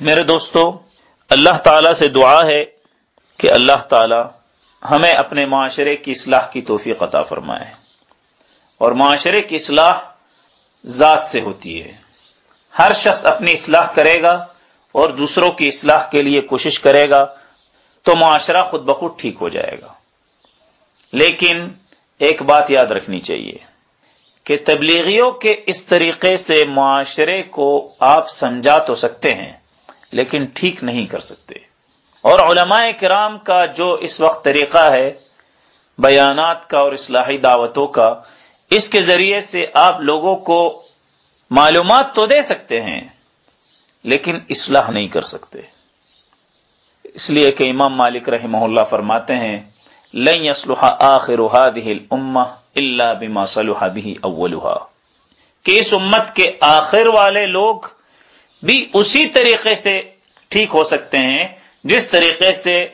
میرے دوستو، اللہ تعالی سے دعا ہے کہ اللہ تعالی ہمیں اپنے معاشرے کی اصلاح کی توفیق عطا فرمائے۔ اور معاشرے کی اصلاح ذات سے ہوتی ہے۔ ہر شخص اپنی اصلاح کرے گا اور دوسروں کی اصلاح کے لیے کوشش کرے گا تو معاشرہ خود بخود ٹھیک ہو جائے گا۔ لیکن ایک بات یاد رکھنی چاہیے کہ تبلیغیوں کے اس طریقے سے معاشرے کو آپ سمجھا تو سکتے ہیں۔ لیکن ٹھیک نہیں کر سکتے۔ اور علماء کرام کا جو اس وقت طریقہ ہے، بیانات کا اور اصلاحی دعوتوں کا، اس کے ذریعے سے آپ لوگوں کو معلومات تو دے سکتے ہیں، لیکن اصلاح نہیں کر سکتے۔ اس لیے کہ امام مالک رحمہ اللہ فرماتے ہیں، لن يصلح آخر هذه الامه الا بما صلح به اولها کہ اس امت کے آخر والے لوگ بھی اسی طریقے سے ٹھیک ہو سکتے ہیں جس طریقے سے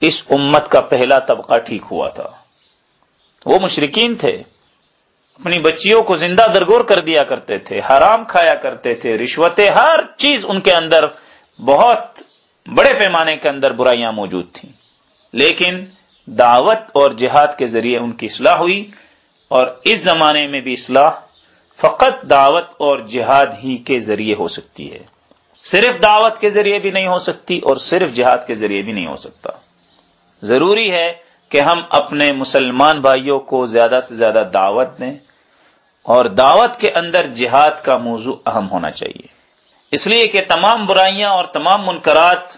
اس امت کا پہلا طبقہ ٹھیک ہوا تھا۔ وہ مشرقین تھے۔ اپنی بچیوں کو زندہ درگور کر دیا کرتے تھے، حرام کھایا کرتے تھے، رشوتیں، ہر چیز ان کے اندر بہت بڑے پیمانے کے اندر برائیاں موجود تھیں۔ لیکن دعوت اور جہاد کے ذریعے ان کی اصلاح ہوئی اور اس زمانے میں بھی اصلاح فقط دعوت اور جہاد ہی کے ذریعے ہو سکتی ہے۔ صرف دعوت کے ذریعے بھی نہیں ہو سکتی اور صرف جہاد کے ذریعے بھی نہیں ہو سکتا۔ ضروری ہے کہ ہم اپنے مسلمان بھائیوں کو زیادہ سے زیادہ دعوت دیں اور دعوت کے اندر جہاد کا موضوع اہم ہونا چاہیے۔ اس لیے کہ تمام برائیاں اور تمام منکرات،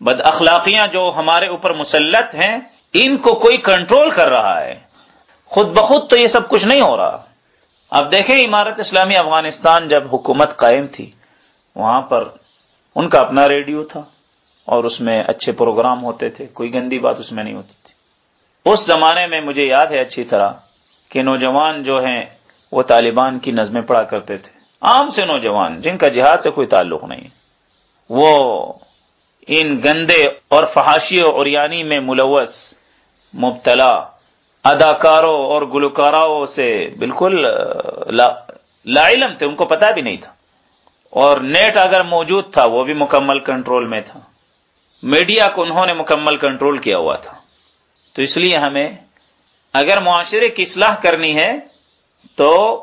بد اخلاقیاں جو ہمارے اوپر مسلط ہیں، ان کو کوئی کنٹرول کر رہا ہے۔ خود بخود تو یہ سب کچھ نہیں ہو رہا۔ اب دیکھیں عمارت اسلامی افغانستان جب حکومت قائم تھی، وہاں پر ان کا اپنا ریڈیو تھا اور اس میں اچھے پروگرام ہوتے تھے، کوئی گندی بات اس میں نہیں ہوتی تھی۔ اس زمانے میں مجھے یاد ہے اچھی طرح کہ نوجوان جو ہیں، وہ طالبان کی نظمیں پڑھا کرتے تھے۔ عام سے نوجوان، جن کا جہاد سے کوئی تعلق نہیں وہ ان گندے اور فحاشی اور یعنی میں ملوث، مبتلا، اداکاروں اور گلوکاروں سے بالکل لا علم تھے، ان کو پتا بھی نہیں تھا۔ اور نیٹ اگر موجود تھا، وہ بھی مکمل کنٹرول میں تھا۔ میڈیا کو انہوں نے مکمل کنٹرول کیا ہوا تھا۔ تو اس لیے ہمیں اگر معاشرے کی اصلاح کرنی ہے، تو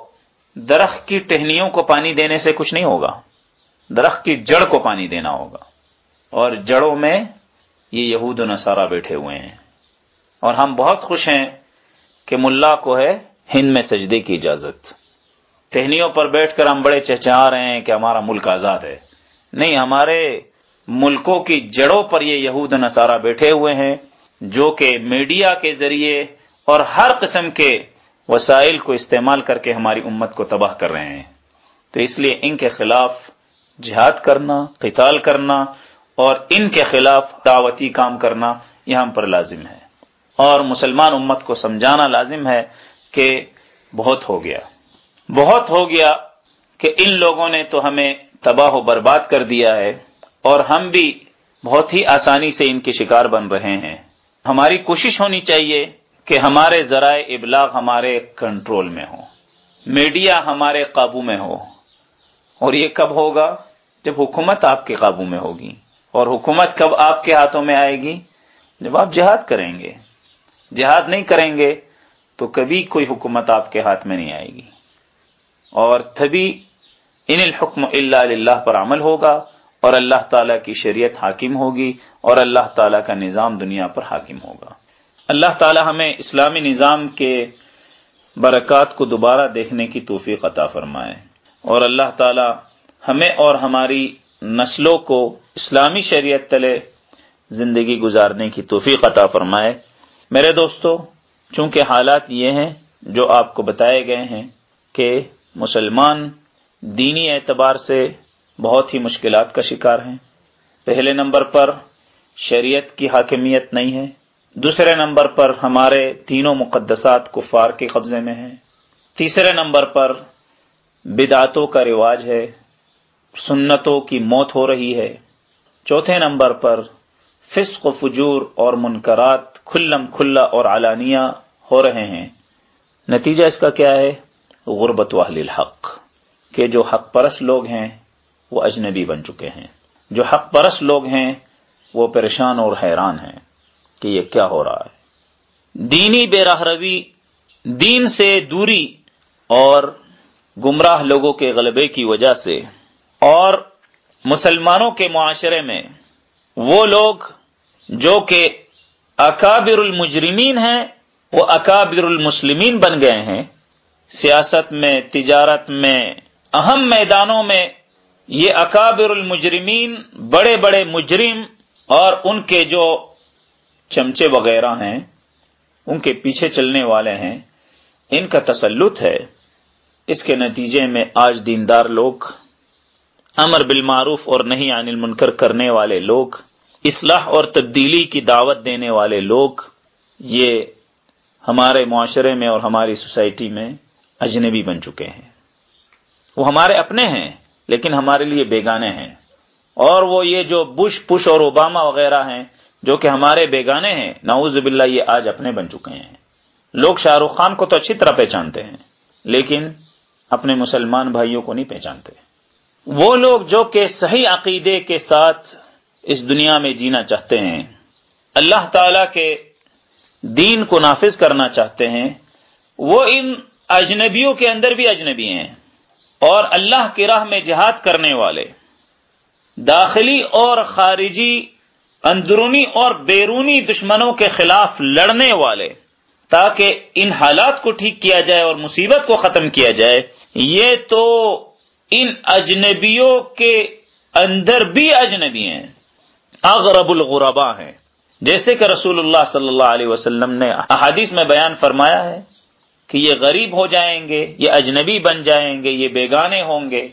درخت کی ٹہنیوں کو پانی دینے سے کچھ نہیں ہوگا۔ درخت کی جڑ کو پانی دینا ہوگا۔ اور جڑوں میں یہ یہود و نصارہ بیٹھے ہوئے ہیں۔ اور ہم بہت خوش ہیں کہ ملا کو ہے، ہند میں سجدے کی اجازت۔ ٹہنیوں پر بیٹھ کر ہم بڑے چہچہا رہے ہیں کہ ہمارا ملک آزاد ہے۔ نہیں، ہمارے ملکوں کی جڑوں پر یہ یہود نصارہ بیٹھے ہوئے ہیں، جو کہ میڈیا کے ذریعے اور ہر قسم کے وسائل کو استعمال کر کے ہماری امت کو تباہ کر رہے ہیں۔ تو اس لیے ان کے خلاف جہاد کرنا، قتال کرنا اور ان کے خلاف دعوتی کام کرنا یہ ہم پر لازم ہے۔ اور مسلمان امت کو سمجھانا لازم ہے کہ بہت ہو گیا۔ بہت ہو گیا کہ ان لوگوں نے تو ہمیں تباہ و برباد کر دیا ہے اور ہم بھی بہت ہی آسانی سے ان کے شکار بن رہے ہیں۔ ہماری کوشش ہونی چاہیے کہ ہمارے ذرائع ابلاغ ہمارے کنٹرول میں ہو میڈیا ہمارے قابو میں ہو۔ اور یہ کب ہوگا؟ جب حکومت آپ کے قابو میں ہوگی۔ اور حکومت کب آپ کے ہاتھوں میں آئے گی؟ جب آپ جہاد کریں گے۔ جہاد نہیں کریں گے تو کبھی کوئی حکومت آپ کے ہاتھ میں نہیں آئے گی۔ اور تبھی ان الحکم اللہ للہ پر عمل ہوگا اور اللہ تعالیٰ کی شریعت حاکم ہوگی اور اللہ تعالیٰ کا نظام دنیا پر حاکم ہوگا۔ اللہ تعالیٰ ہمیں اسلامی نظام کے برکات کو دوبارہ دیکھنے کی توفیق عطا فرمائے اور اللہ تعالیٰ ہمیں اور ہماری نسلوں کو اسلامی شریعت تلے زندگی گزارنے کی توفیق عطا فرمائے۔ میرے دوستو، چونکہ حالات یہ ہیں جو آپ کو بتائے گئے ہیں کہ مسلمان دینی اعتبار سے بہت ہی مشکلات کا شکار ہیں۔ پہلے نمبر پر شریعت کی حاکمیت نہیں ہے۔ دوسرے نمبر پر ہمارے تینوں مقدسات کفار کے قبضے میں ہیں۔ تیسرے نمبر پر بدعتوں کا رواج ہے۔ سنتوں کی موت ہو رہی ہے۔ چوتھے نمبر پر فسق و فجور اور منکرات کھلم کھلا اور علانیہ ہو رہے ہیں۔ نتیجہ اس کا کیا ہے؟ غربت واہل الحق، کہ جو حق پرس لوگ ہیں وہ اجنبی بن چکے ہیں۔ جو حق پرست لوگ ہیں وہ پریشان اور حیران ہیں کہ یہ کیا ہو رہا ہے۔ دینی بے راہ روی، دین سے دوری اور گمراہ لوگوں کے غلبے کی وجہ سے اور مسلمانوں کے معاشرے میں وہ لوگ جو کہ اکابر المجرمین ہیں، وہ اکابر المسلمین بن گئے ہیں۔ سیاست میں، تجارت میں، اہم میدانوں میں یہ اکابر المجرمین بڑے بڑے مجرم اور ان کے جو چمچے وغیرہ ہیں، ان کے پیچھے چلنے والے ہیں، ان کا تسلط ہے۔ اس کے نتیجے میں آج دیندار لوگ، امر بالمعروف اور نہیں عن المنکر کرنے والے لوگ، اصلاح اور تبدیلی کی دعوت دینے والے لوگ، یہ ہمارے معاشرے میں اور ہماری سوسائٹی میں اجنبی بن چکے ہیں۔ وہ ہمارے اپنے ہیں، لیکن ہمارے لیے بیگانے ہیں۔ اور وہ یہ جو بش، پش اور اوباما وغیرہ ہیں، جو کہ ہمارے بیگانے ہیں، نعوذ باللہ یہ آج اپنے بن چکے ہیں۔ لوگ شاہ رخ خان کو تو اچھی طرح پہچانتے ہیں، لیکن اپنے مسلمان بھائیوں کو نہیں پہچانتے۔ وہ لوگ جو کہ صحیح عقیدے کے ساتھ اس دنیا میں جینا چاہتے ہیں، اللہ تعالی کے دین کو نافذ کرنا چاہتے ہیں، وہ ان اجنبیوں کے اندر بھی اجنبی ہیں اور اللہ کی راہ میں جہاد کرنے والے، داخلی اور خارجی، اندرونی اور بیرونی دشمنوں کے خلاف لڑنے والے، تاکہ ان حالات کو ٹھیک کیا جائے اور مصیبت کو ختم کیا جائے۔ یہ تو ان اجنبیوں کے اندر بھی اجنبی ہیں، اغرب الغربا ہیں۔ جیسے کہ رسول اللہ صلی اللہ علیہ وسلم نے احادیث میں بیان فرمایا ہے کہ یہ غریب ہو جائیں گے، یہ اجنبی بن جائیں گے، یہ بیگانے ہوں گے۔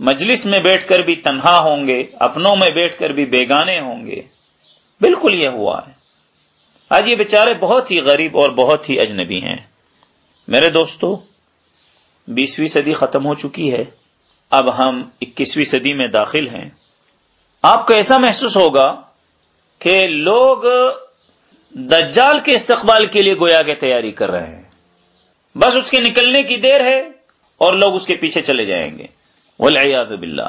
مجلس میں بیٹھ کر بھی تنہا ہوں گے، اپنوں میں بیٹھ کر بھی بیگانے ہوں گے۔ بالکل یہ ہوا ہے۔ آج یہ بیچارے بہت ہی غریب اور بہت ہی اجنبی ہیں۔ میرے دوستو، بیسویں صدی ختم ہو چکی ہے۔ اب ہم اکیسویں صدی میں داخل ہیں۔ آپ کو ایسا محسوس ہوگا کہ لوگ دجال کے استقبال کے لیے گویا کے تیاری کر رہے ہیں۔ بس اس کے نکلنے کی دیر ہے اور لوگ اس کے پیچھے چلے جائیں گے۔ والعیاذ باللہ۔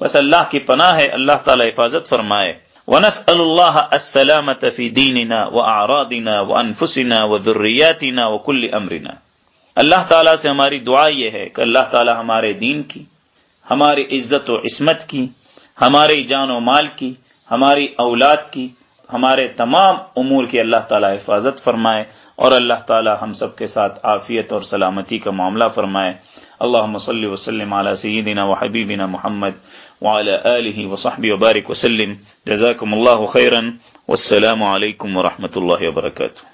بس اللہ کی پناہ ہے، اللہ تعالی حفاظت فرمائے۔ ونسأل اللہ السلامت فی دیننا وعراضنا وانفسنا وذریاتنا وکل امرنا اللہ تعالیٰ سے ہماری دعا یہ ہے کہ اللہ تعالیٰ ہمارے دین کی، ہماری عزت و عصمت کی، ہماری جان و مال کی، ہماری اولاد کی، ہمارے تمام امور کی اللہ تعالیٰ حفاظت فرمائے۔ اور اللہ تعالیٰ ہم سب کے ساتھ عافیت اور سلامتی کا معاملہ فرمائے۔ اللہ صلی وسلم علی سیدنا و حبیبنا محمد وعلى آله وصحبه وبارک وسلم جزاكم الله خيرا والسلام عليكم ورحمة اللہ وبرکاتہ۔